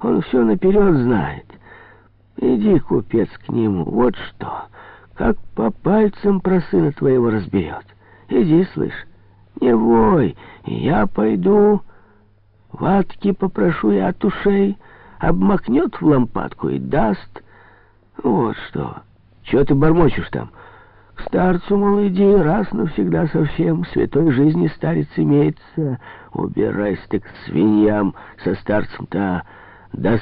Он все наперед знает. Иди, купец, к нему. Вот что. Как по пальцам про сына твоего разберет. Иди, слышь. Не вой. Я пойду. Ватки попрошу я от ушей. Обмакнет в лампадку и даст. Вот что. Чего ты бормочешь там? К старцу, мол, иди, раз навсегда совсем. Святой жизни старец имеется. Убирайся ты к свиньям со старцем-то. Да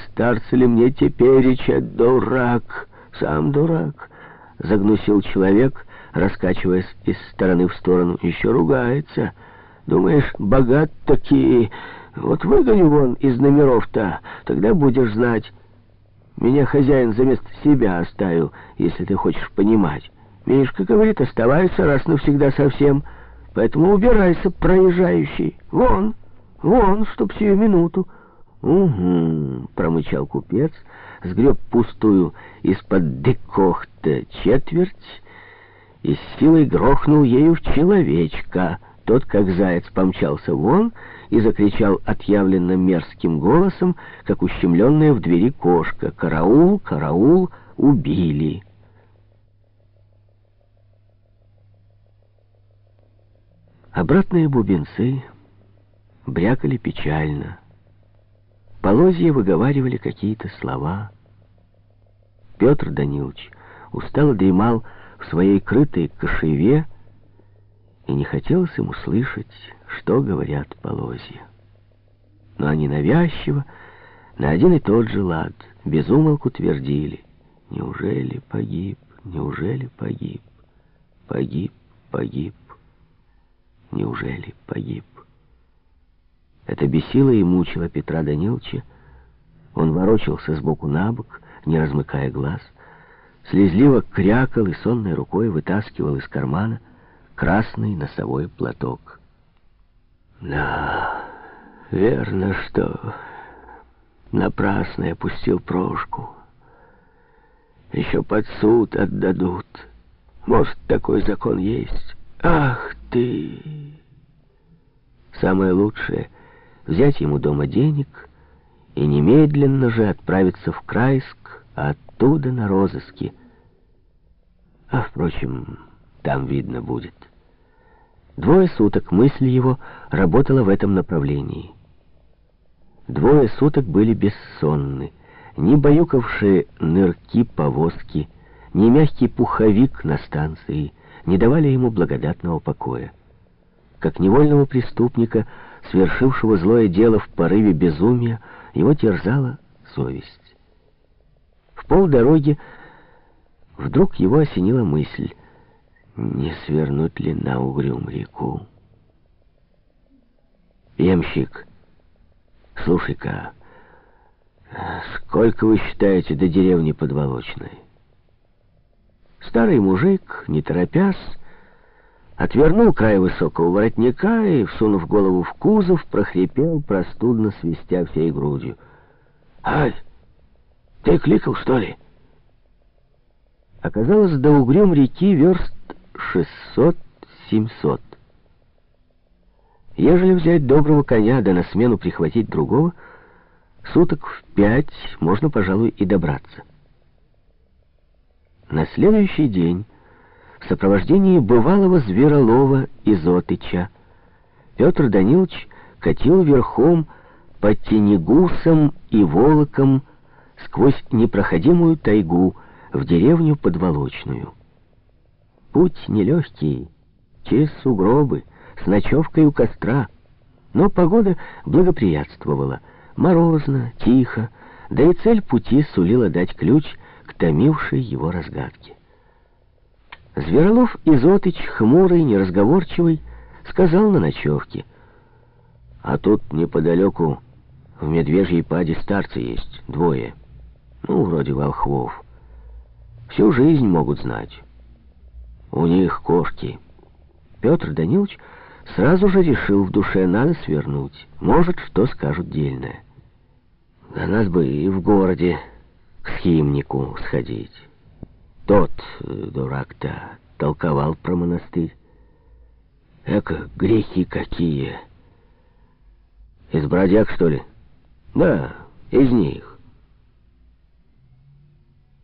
ли мне теперь, дурак? Сам дурак. Загнусил человек, раскачиваясь из стороны в сторону. Еще ругается. Думаешь, богат такие... Вот выгоню вон из номеров-то, тогда будешь знать. Меня хозяин за место себя оставил, если ты хочешь понимать. Мишка говорит, оставайся раз навсегда совсем. Поэтому убирайся, проезжающий. Вон, вон, чтоб сию минуту. «Угу», — промычал купец, сгреб пустую из-под декохта четверть и с силой грохнул ею в человечка. Тот, как заяц, помчался вон и закричал отъявленно мерзким голосом, как ущемленная в двери кошка. «Караул! Караул! Убили!» Обратные бубенцы брякали печально. Полозья выговаривали какие-то слова. Петр Данилович устало дремал в своей крытой кошеве, и не хотелось ему слышать, что говорят полозья. Но они навязчиво, на один и тот же лад, безумолку твердили, «Неужели погиб? Неужели погиб? Погиб, погиб? Неужели погиб?» Это бесило и мучило Петра Даниловича. Он ворочался сбоку на бок, не размыкая глаз, слезливо крякал и сонной рукой вытаскивал из кармана красный носовой платок. Да, верно, что напрасно я пустил прошку. Еще под суд отдадут. Может, такой закон есть. Ах ты! Самое лучшее — взять ему дома денег и немедленно же отправиться в Крайск, а оттуда на розыски. А, впрочем, там видно будет. Двое суток мысль его работала в этом направлении. Двое суток были бессонны. Ни баюкавшие нырки повозки, ни мягкий пуховик на станции не давали ему благодатного покоя. Как невольного преступника, свершившего злое дело в порыве безумия, его терзала совесть. В полдороги вдруг его осенила мысль — не свернуть ли на угрюм реку. Ямщик, слушай-ка, сколько вы считаете до деревни Подволочной? Старый мужик, не торопясь, отвернул край высокого воротника и, всунув голову в кузов, прохрипел, простудно свистя всей грудью. «Ай, ты кликал, что ли?» Оказалось, до угрюм реки верст 600-700. Ежели взять доброго коня, да на смену прихватить другого, суток в пять можно, пожалуй, и добраться. На следующий день в сопровождении бывалого зверолова Изотыча Петр Данилович катил верхом по тенегусам и волокам сквозь непроходимую тайгу в деревню Подволочную. Путь нелегкий, через сугробы, с ночевкой у костра. Но погода благоприятствовала. Морозно, тихо, да и цель пути сулила дать ключ к томившей его разгадке. Зверолов Изотыч, хмурый, неразговорчивый, сказал на ночевке. А тут неподалеку в медвежьей паде старцы есть, двое. Ну, вроде волхвов. Всю жизнь могут знать. У них кошки. Петр Данилович сразу же решил в душе, надо свернуть. Может, что скажут дельное. Да нас бы и в городе к схимнику сходить. Тот, э, дурак-то, толковал про монастырь. Эка, грехи какие! Из бродяг, что ли? Да, из них.